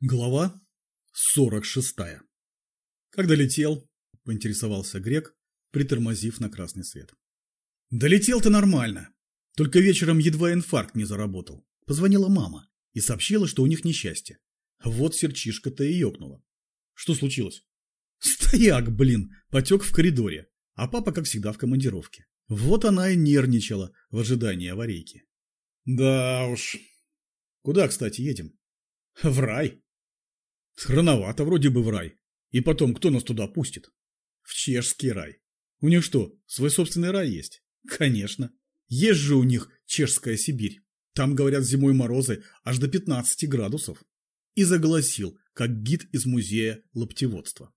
Глава 46. Когда летел, поинтересовался Грек, притормозив на красный свет. Долетел ты нормально. Только вечером едва инфаркт не заработал. Позвонила мама и сообщила, что у них несчастье. Вот серчишка-то и ёкнула. Что случилось? Стояк, блин, потек в коридоре, а папа, как всегда, в командировке. Вот она и нервничала в ожидании аварийки. Да уж. Куда, кстати, едем? В рай. Рановато вроде бы в рай. И потом, кто нас туда пустит? В чешский рай. У них что, свой собственный рай есть? Конечно. Есть же у них чешская Сибирь. Там, говорят, зимой морозы аж до 15 градусов. И заголосил, как гид из музея лаптеводства.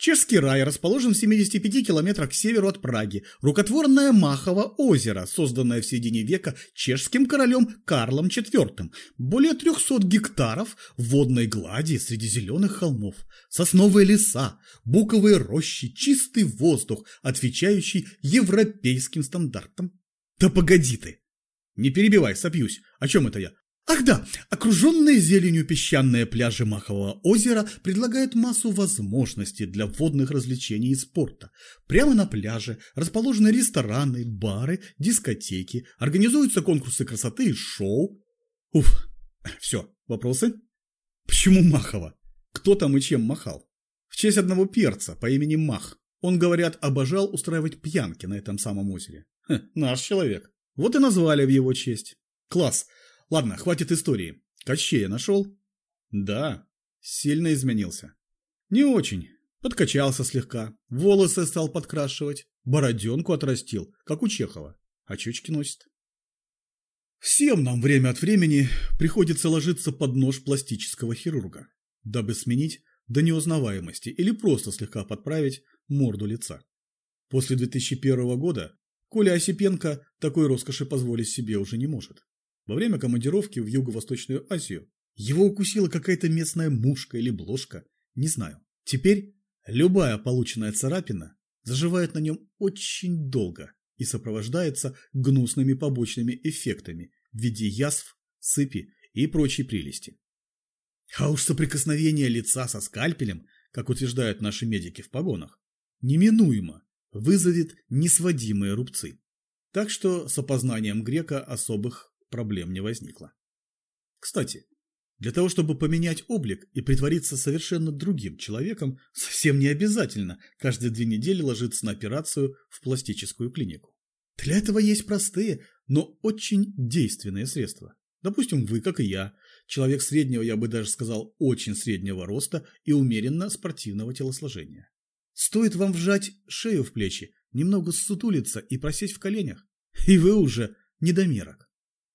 Чешский рай расположен в 75 километрах к северу от Праги. Рукотворное Махово озеро, созданное в середине века чешским королем Карлом IV. Более 300 гектаров водной глади среди зеленых холмов. Сосновые леса, буковые рощи, чистый воздух, отвечающий европейским стандартам. Да погоди ты! Не перебивай, сопьюсь. О чем это я? Ах да, окруженные зеленью песчаные пляжи Махового озера предлагают массу возможностей для водных развлечений и спорта. Прямо на пляже расположены рестораны, бары, дискотеки, организуются конкурсы красоты и шоу. Уф, все, вопросы? Почему Махово? Кто там и чем махал? В честь одного перца по имени Мах. Он, говорят, обожал устраивать пьянки на этом самом озере. Хе, наш человек. Вот и назвали в его честь. Класс. Ладно, хватит истории. Кощея нашел? Да, сильно изменился. Не очень. Подкачался слегка, волосы стал подкрашивать, бороденку отрастил, как у Чехова, а чучки носит. Всем нам время от времени приходится ложиться под нож пластического хирурга, дабы сменить до неузнаваемости или просто слегка подправить морду лица. После 2001 года Коля Осипенко такой роскоши позволить себе уже не может. Во время командировки в Юго-Восточную Азию его укусила какая-то местная мушка или бложка, не знаю. Теперь любая полученная царапина заживает на нем очень долго и сопровождается гнусными побочными эффектами в виде язв, сыпи и прочей прелести. А уж соприкосновение лица со скальпелем, как утверждают наши медики в погонах, неминуемо вызовет несводимые рубцы. Так что с опознанием грека особых проблем не возникло. Кстати, для того, чтобы поменять облик и притвориться совершенно другим человеком, совсем не обязательно каждые две недели ложиться на операцию в пластическую клинику. Для этого есть простые, но очень действенные средства. Допустим, вы, как и я, человек среднего, я бы даже сказал, очень среднего роста и умеренно спортивного телосложения. Стоит вам вжать шею в плечи, немного сутулиться и просесть в коленях, и вы уже недомерок.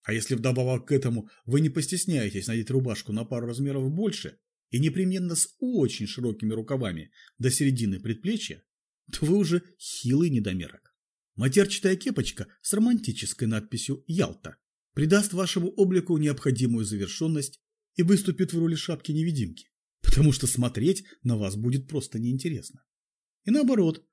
А если вдобавок к этому вы не постесняетесь надеть рубашку на пару размеров больше и непременно с очень широкими рукавами до середины предплечья, то вы уже хилый недомерок. Матерчатая кепочка с романтической надписью «Ялта» придаст вашему облику необходимую завершенность и выступит в роли шапки-невидимки, потому что смотреть на вас будет просто неинтересно. И наоборот,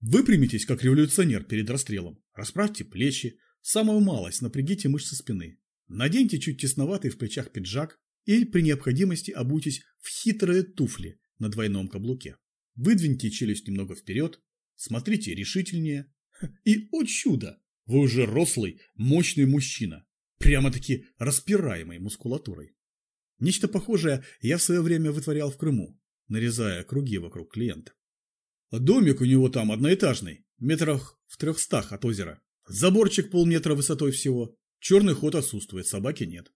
выпрямитесь как революционер перед расстрелом, расправьте плечи, Самую малость напрягите мышцы спины. Наденьте чуть тесноватый в плечах пиджак и при необходимости обуйтесь в хитрые туфли на двойном каблуке. Выдвиньте челюсть немного вперед, смотрите решительнее. И, о чудо, вы уже рослый, мощный мужчина, прямо-таки распираемый мускулатурой. Нечто похожее я в свое время вытворял в Крыму, нарезая круги вокруг клиента. Домик у него там одноэтажный, метрах в трехстах от озера. Заборчик полметра высотой всего. Черный ход отсутствует, собаки нет.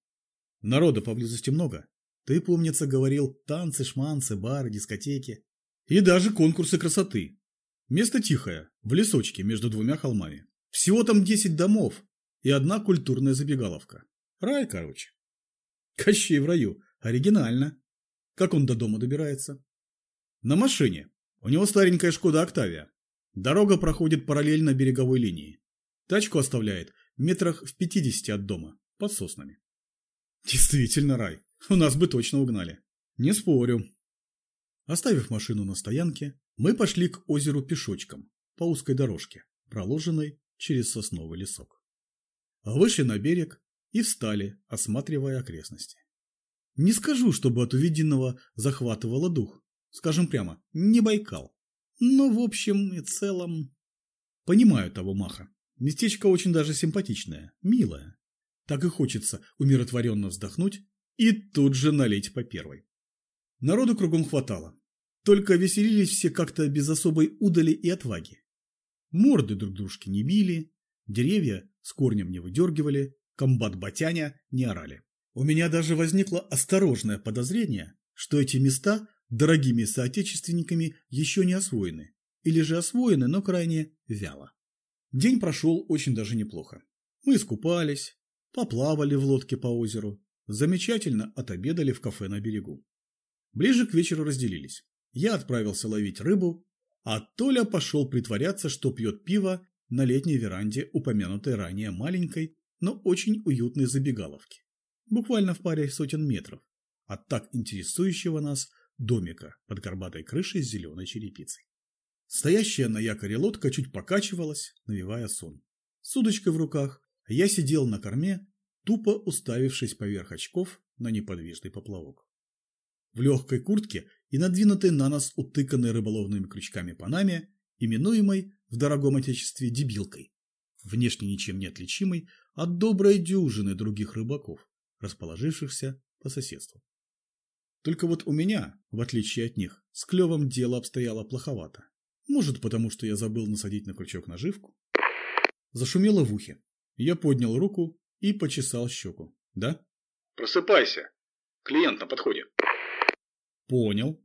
Народа поблизости много. Ты, помнится, говорил танцы, шманцы, бары, дискотеки. И даже конкурсы красоты. Место тихое, в лесочке между двумя холмами. Всего там 10 домов и одна культурная забегаловка. Рай, короче. Кощей в раю. Оригинально. Как он до дома добирается? На машине. У него старенькая Шкода Октавия. Дорога проходит параллельно береговой линии. Тачку оставляет метрах в пятидесяти от дома, под соснами. Действительно рай. У нас бы точно угнали. Не спорю. Оставив машину на стоянке, мы пошли к озеру пешочком, по узкой дорожке, проложенной через сосновый лесок. Вышли на берег и встали, осматривая окрестности. Не скажу, чтобы от увиденного захватывало дух. Скажем прямо, не Байкал. Но в общем и целом... Понимаю того маха. Местечко очень даже симпатичное, милое. Так и хочется умиротворенно вздохнуть и тут же налить по первой. Народу кругом хватало. Только веселились все как-то без особой удали и отваги. Морды друг дружки не били, деревья с корнем не выдергивали, комбат-батяня не орали. У меня даже возникло осторожное подозрение, что эти места дорогими соотечественниками еще не освоены, или же освоены, но крайне вяло. День прошел очень даже неплохо. Мы искупались, поплавали в лодке по озеру, замечательно отобедали в кафе на берегу. Ближе к вечеру разделились. Я отправился ловить рыбу, а Толя пошел притворяться, что пьет пиво на летней веранде упомянутой ранее маленькой, но очень уютной забегаловки. Буквально в паре сотен метров от так интересующего нас домика под горбатой крышей с зеленой черепицей. Стоящая на якоре лодка чуть покачивалась, навевая сон. С удочкой в руках я сидел на корме, тупо уставившись поверх очков на неподвижный поплавок. В легкой куртке и надвинутой на нос утыканной рыболовными крючками панаме, именуемой в дорогом отечестве дебилкой, внешне ничем не отличимой от доброй дюжины других рыбаков, расположившихся по соседству. Только вот у меня, в отличие от них, с клевом дело обстояло плоховато. Может, потому что я забыл насадить на крючок наживку? Зашумело в ухе. Я поднял руку и почесал щеку. Да? Просыпайся. Клиент на подходе. Понял.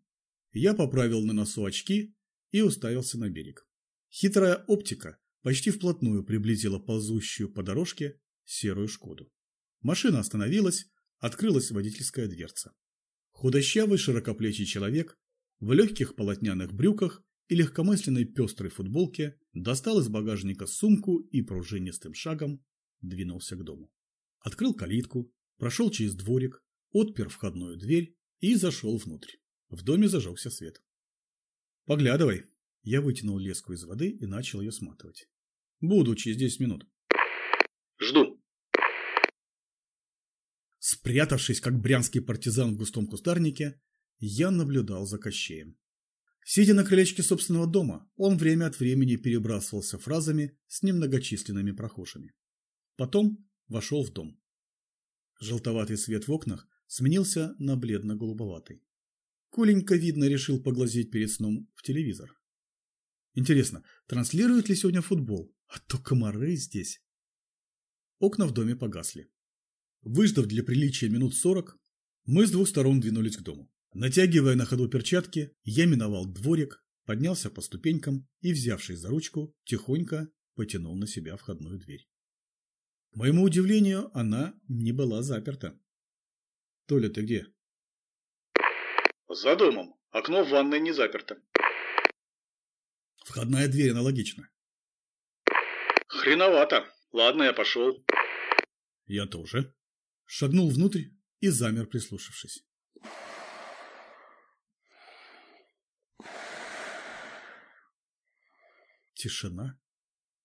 Я поправил на носу очки и уставился на берег. Хитрая оптика почти вплотную приблизила ползущую по дорожке серую «Шкоду». Машина остановилась, открылась водительская дверца. Худощавый широкоплечий человек в легких полотняных брюках и легкомысленной пестрой футболке достал из багажника сумку и пружинистым шагом двинулся к дому. Открыл калитку, прошел через дворик, отпер входную дверь и зашел внутрь. В доме зажегся свет. «Поглядывай!» Я вытянул леску из воды и начал ее сматывать. «Буду через десять минут». «Жду!» Спрятавшись, как брянский партизан в густом кустарнике, я наблюдал за Кощеем. Сидя на крылечке собственного дома, он время от времени перебрасывался фразами с немногочисленными прохожими. Потом вошел в дом. Желтоватый свет в окнах сменился на бледно-голубоватый. Коленька, видно, решил поглазеть перед сном в телевизор. Интересно, транслирует ли сегодня футбол? А то комары здесь. Окна в доме погасли. Выждав для приличия минут сорок, мы с двух сторон двинулись к дому. Натягивая на ходу перчатки, я миновал дворик, поднялся по ступенькам и, взявшись за ручку, тихонько потянул на себя входную дверь. К моему удивлению, она не была заперта. «Толя, ты где?» «За домом. Окно в ванной не заперто». «Входная дверь аналогична». «Хреновато. Ладно, я пошел». «Я тоже» шагнул внутрь и замер, прислушавшись. Тишина.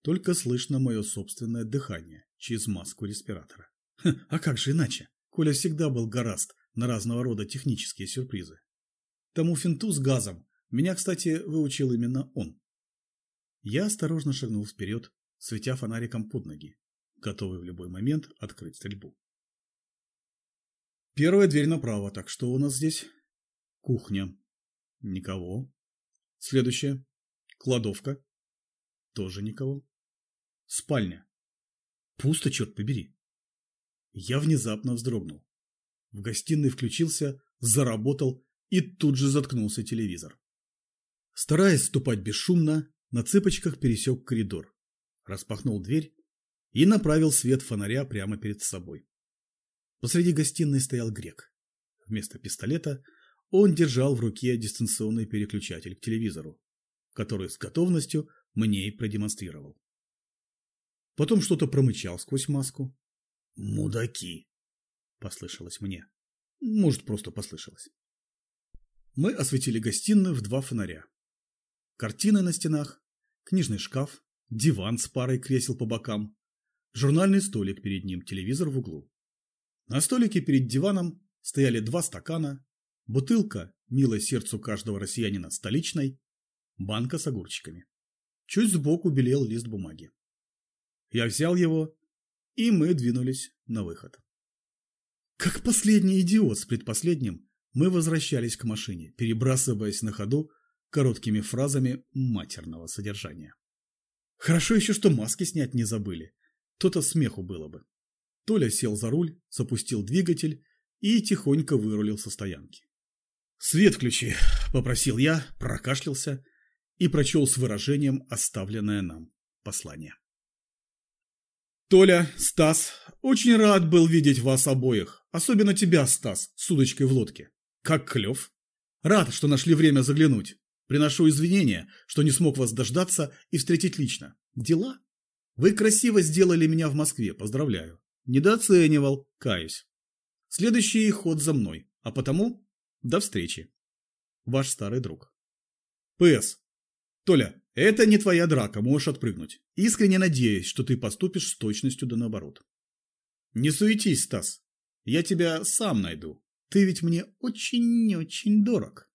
Только слышно мое собственное дыхание через маску респиратора. Ха, а как же иначе? Коля всегда был гораст на разного рода технические сюрпризы. Тому финту с газом меня, кстати, выучил именно он. Я осторожно шагнул вперед, светя фонариком под ноги, готовый в любой момент открыть стрельбу. Первая дверь направо, так что у нас здесь? Кухня. Никого. Следующая. Кладовка. Тоже никого. Спальня. Пусто, черт побери. Я внезапно вздрогнул. В гостиной включился, заработал и тут же заткнулся телевизор. Стараясь ступать бесшумно, на цыпочках пересек коридор, распахнул дверь и направил свет фонаря прямо перед собой. Посреди гостиной стоял грек. Вместо пистолета он держал в руке дистанционный переключатель к телевизору, который с готовностью мне и продемонстрировал. Потом что-то промычал сквозь маску. «Мудаки!» – послышалось мне. Может, просто послышалось. Мы осветили гостиную в два фонаря. Картины на стенах, книжный шкаф, диван с парой кресел по бокам, журнальный столик перед ним, телевизор в углу. На столике перед диваном стояли два стакана, бутылка, милой сердцу каждого россиянина, столичной, банка с огурчиками. Чуть сбоку белел лист бумаги. Я взял его, и мы двинулись на выход. Как последний идиот с предпоследним, мы возвращались к машине, перебрасываясь на ходу короткими фразами матерного содержания. Хорошо еще, что маски снять не забыли. То-то смеху было бы. Толя сел за руль, запустил двигатель и тихонько вырулил со стоянки. «Свет включи», – попросил я, прокашлялся и прочел с выражением оставленное нам послание. «Толя, Стас, очень рад был видеть вас обоих, особенно тебя, Стас, с удочкой в лодке. Как клев. Рад, что нашли время заглянуть. Приношу извинения, что не смог вас дождаться и встретить лично. Дела? Вы красиво сделали меня в Москве, поздравляю. Недооценивал, каюсь. Следующий ход за мной, а потому до встречи. Ваш старый друг. П.С. Толя, это не твоя драка, можешь отпрыгнуть. Искренне надеюсь, что ты поступишь с точностью да наоборот. Не суетись, Стас. Я тебя сам найду. Ты ведь мне очень-очень дорог.